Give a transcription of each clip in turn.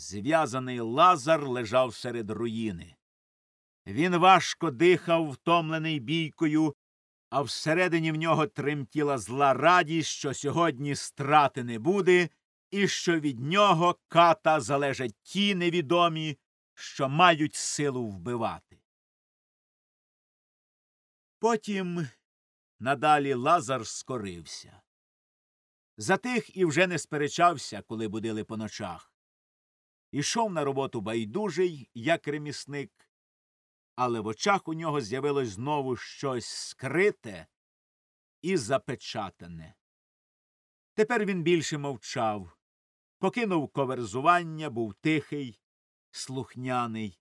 Зв'язаний лазар лежав серед руїни. Він важко дихав, втомлений бійкою, а всередині в нього тремтіла зла радість, що сьогодні страти не буде, і що від нього ката залежать ті невідомі, що мають силу вбивати. Потім надалі Лазар скорився. Затих і вже не сперечався, коли будили по ночах. Ішов на роботу байдужий, як ремісник, але в очах у нього з'явилось знову щось скрите і запечатане. Тепер він більше мовчав, покинув коверзування, був тихий, слухняний.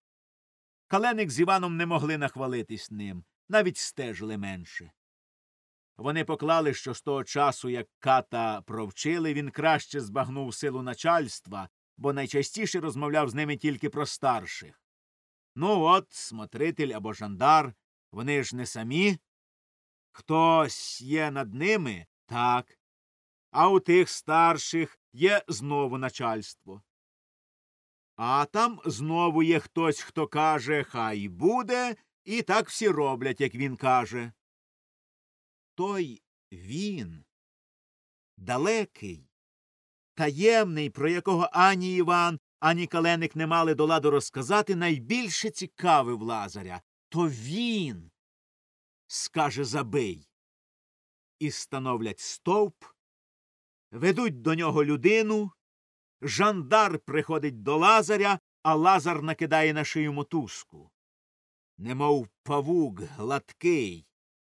Каленик з Іваном не могли нахвалитись ним, навіть стежили менше. Вони поклали, що з того часу, як ката провчили, він краще збагнув силу начальства, бо найчастіше розмовляв з ними тільки про старших. Ну от, смотритель або жандар, вони ж не самі. Хтось є над ними, так. А у тих старших є знову начальство. А там знову є хтось, хто каже, хай буде, і так всі роблять, як він каже. Той він, далекий, таємний, про якого ані Іван, ані Каленик не мали до ладу розказати, найбільше цікавив Лазаря. То він, скаже забий. І становлять стовп, ведуть до нього людину, жандар приходить до Лазаря, а Лазар накидає на шию мотузку. Немов павук гладкий,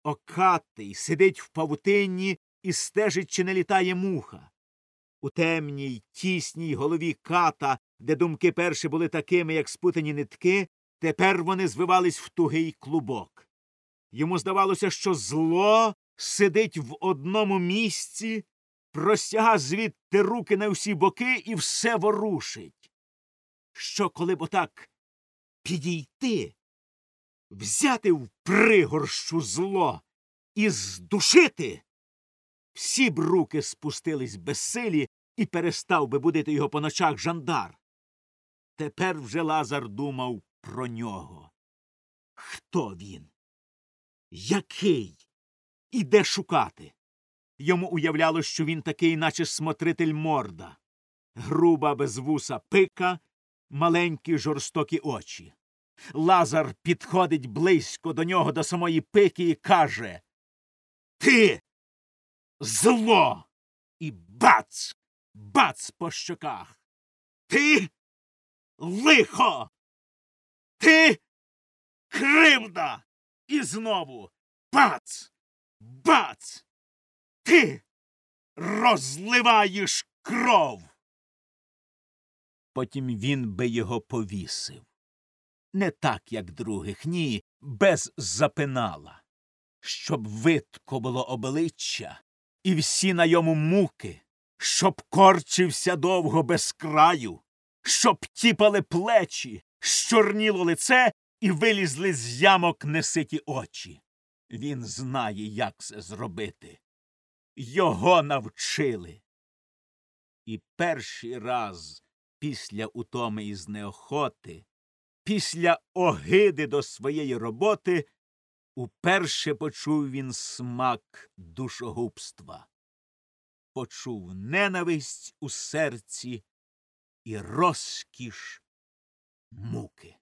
окатий, сидить в павутинні і стежить, чи не літає муха. У темній, тісній голові ката, де думки перші були такими, як спутані нитки, тепер вони звивались в тугий клубок. Йому здавалося, що зло сидить в одному місці, простяга звідти руки на всі боки і все ворушить. Що, коли б отак підійти, взяти в пригорщу зло і здушити, всі б руки спустились безсилі і перестав би будити його по ночах жандар. Тепер вже Лазар думав про нього. Хто він? Який? І де шукати? Йому уявлялось, що він такий, наче смотритель морда, груба без вуса пика, маленькі жорстокі очі. Лазар підходить близько до нього до самої пики і каже Ти зло. І бац, бац по щоках. Ти лихо. Ти кривда. І знову бац, бац. Ти розливаєш кров. Потім він би його повісив. Не так, як других, ні, без запинала, щоб видко було обличчя, і всі на йому муки, щоб корчився довго без краю, щоб тіпали плечі, щорніло лице і вилізли з ямок неситі очі. Він знає, як це зробити. Його навчили. І перший раз після утоми із неохоти, після огиди до своєї роботи, уперше почув він смак душогубства, почув ненависть у серці і розкіш муки.